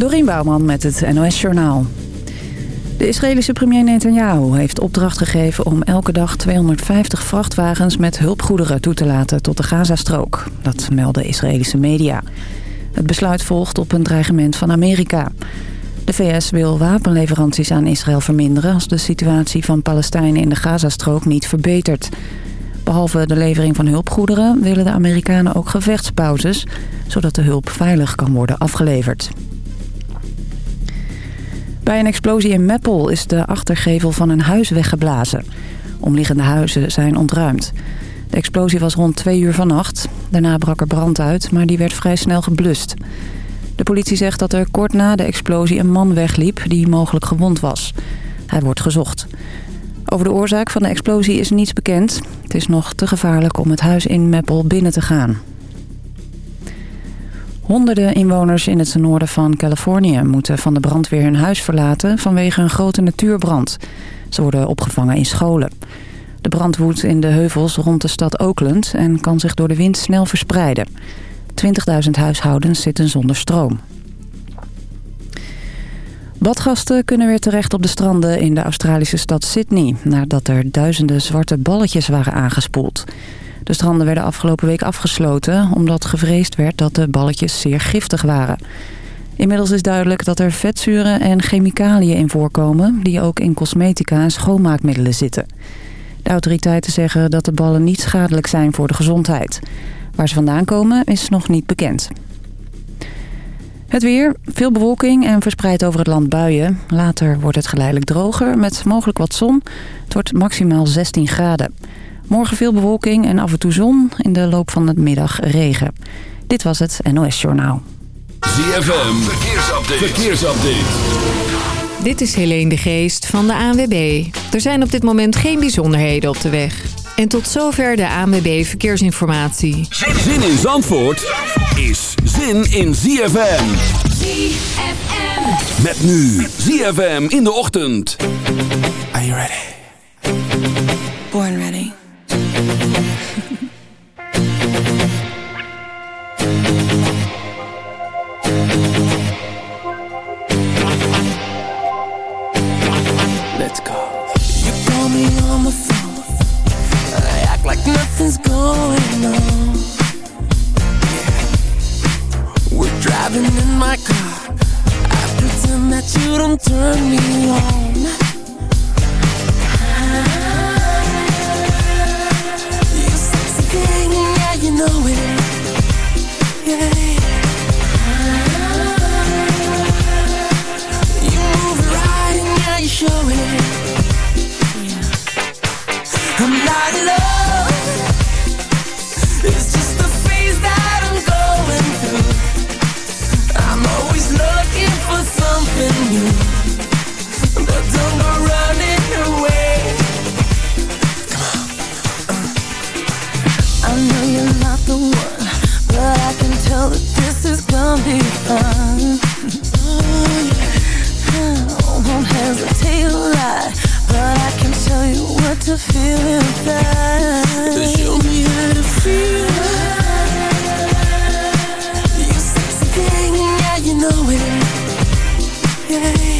Dorien Bouwman met het NOS Journaal. De Israëlische premier Netanyahu heeft opdracht gegeven om elke dag 250 vrachtwagens met hulpgoederen toe te laten tot de Gazastrook. Dat melden Israëlische media. Het besluit volgt op een dreigement van Amerika. De VS wil wapenleveranties aan Israël verminderen als de situatie van Palestijnen in de Gazastrook niet verbetert. Behalve de levering van hulpgoederen willen de Amerikanen ook gevechtspauzes, zodat de hulp veilig kan worden afgeleverd. Bij een explosie in Meppel is de achtergevel van een huis weggeblazen. Omliggende huizen zijn ontruimd. De explosie was rond twee uur vannacht. Daarna brak er brand uit, maar die werd vrij snel geblust. De politie zegt dat er kort na de explosie een man wegliep die mogelijk gewond was. Hij wordt gezocht. Over de oorzaak van de explosie is niets bekend. Het is nog te gevaarlijk om het huis in Meppel binnen te gaan. Honderden inwoners in het noorden van Californië moeten van de brandweer hun huis verlaten vanwege een grote natuurbrand. Ze worden opgevangen in scholen. De brand woedt in de heuvels rond de stad Oakland en kan zich door de wind snel verspreiden. 20.000 huishoudens zitten zonder stroom. Badgasten kunnen weer terecht op de stranden in de Australische stad Sydney... nadat er duizenden zwarte balletjes waren aangespoeld. De stranden werden afgelopen week afgesloten... omdat gevreesd werd dat de balletjes zeer giftig waren. Inmiddels is duidelijk dat er vetzuren en chemicaliën in voorkomen... die ook in cosmetica en schoonmaakmiddelen zitten. De autoriteiten zeggen dat de ballen niet schadelijk zijn voor de gezondheid. Waar ze vandaan komen is nog niet bekend. Het weer, veel bewolking en verspreid over het land buien. Later wordt het geleidelijk droger met mogelijk wat zon. Het wordt maximaal 16 graden. Morgen veel bewolking en af en toe zon. In de loop van de middag regen. Dit was het NOS Journaal. ZFM, verkeersupdate. verkeersupdate. Dit is Helene de Geest van de ANWB. Er zijn op dit moment geen bijzonderheden op de weg. En tot zover de ANWB Verkeersinformatie. Zin in Zandvoort is zin in ZFM. ZFM. Met nu ZFM in de ochtend. Are you ready? Going on. We're driving in my car. I pretend that you don't turn me on. You sexy thing, is gonna be fun. I won't hesitate to lie, but I can tell you what to feel inside. Show me how to feel. You sexy thing, yeah, you know it. Yeah.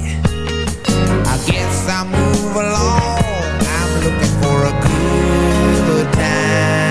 I move along. I'm looking for a good time.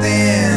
something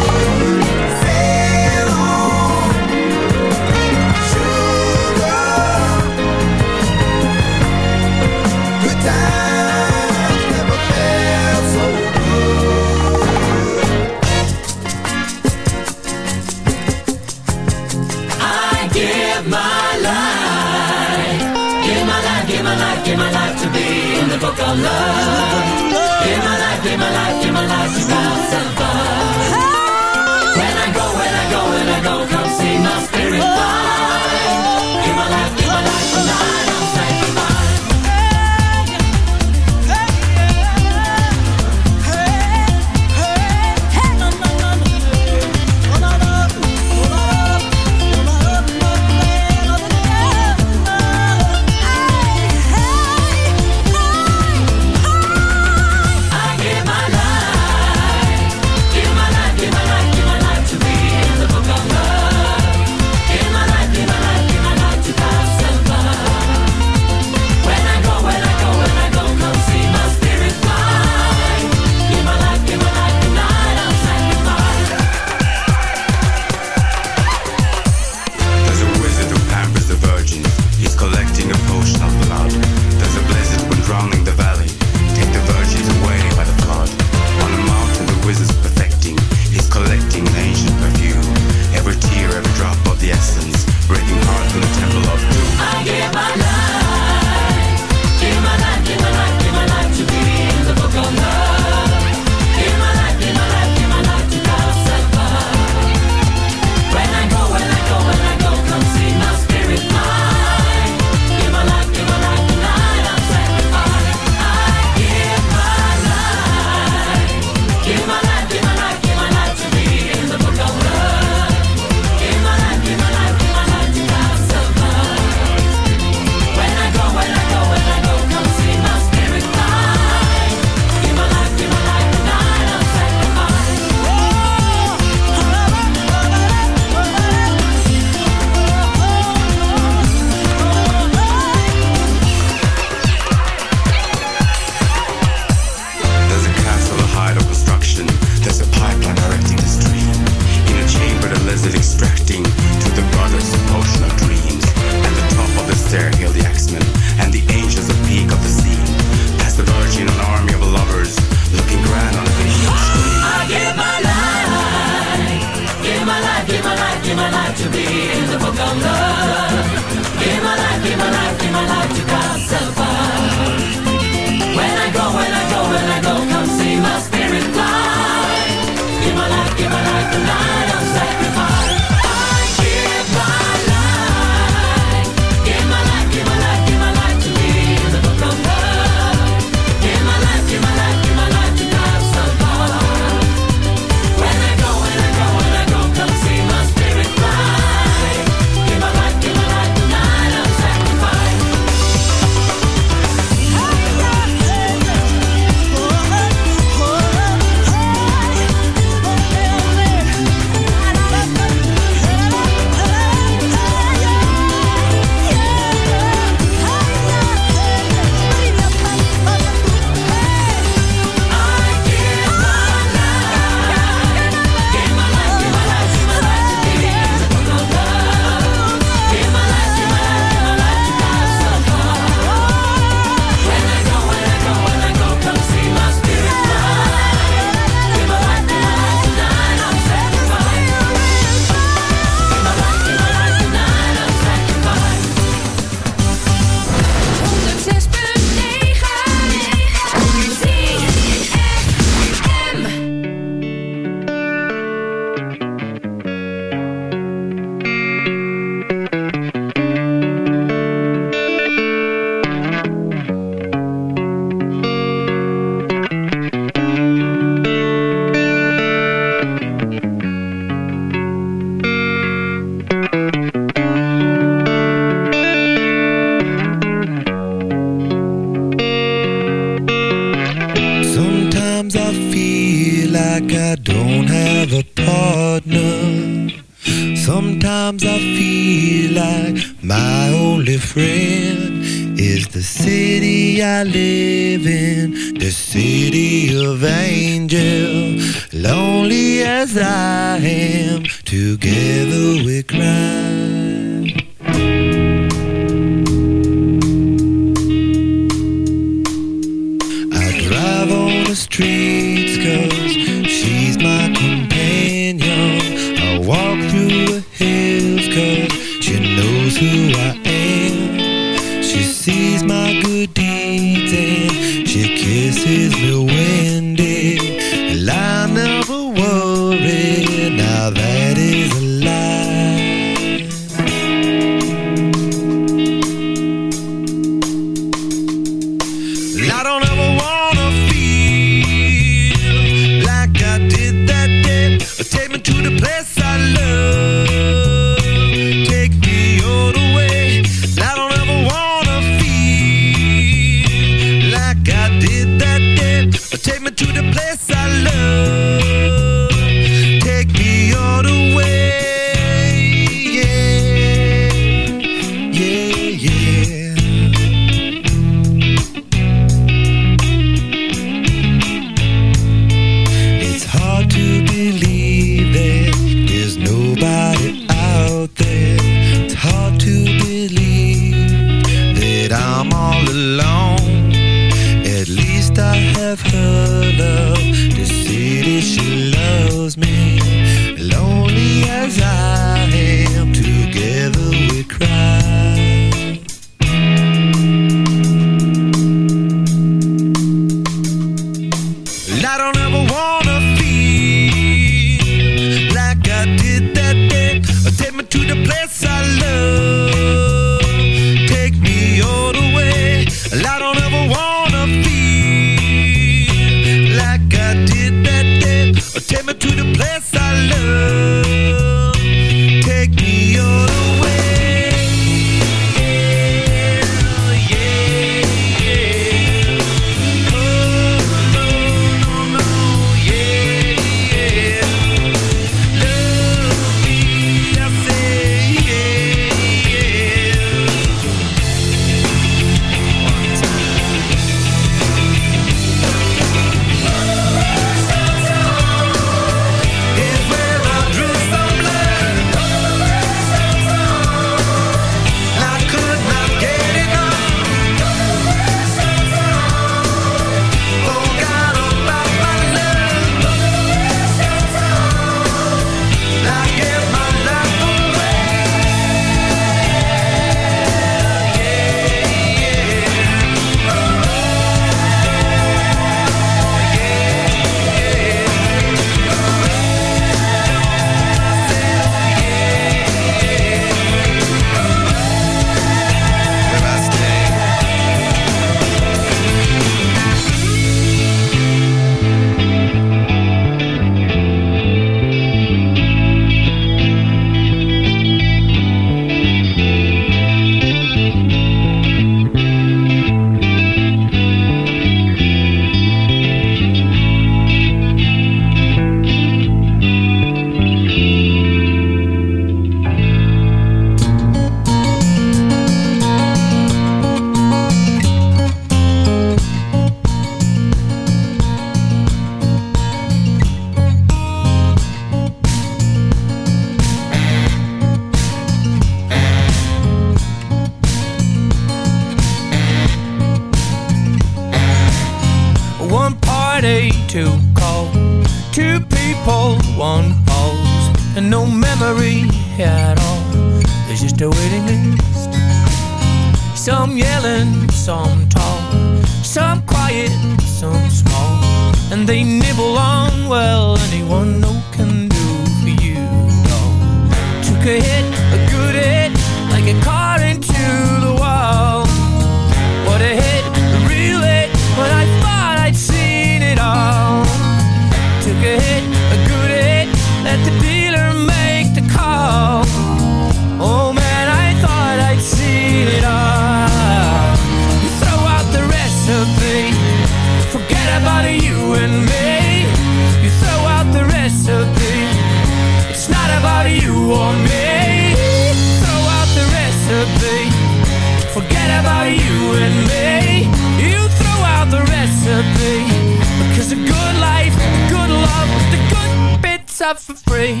got for free.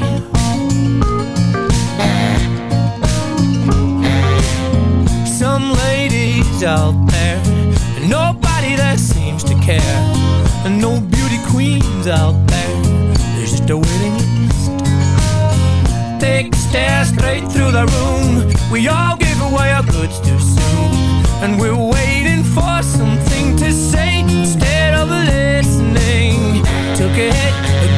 Some ladies out there, and nobody that seems to care, and no beauty queens out there. There's just a waiting list. Take a stare straight through the room. We all give away our goods too soon, and we're waiting for something to say instead of listening. Took a hit.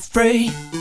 free.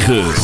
9.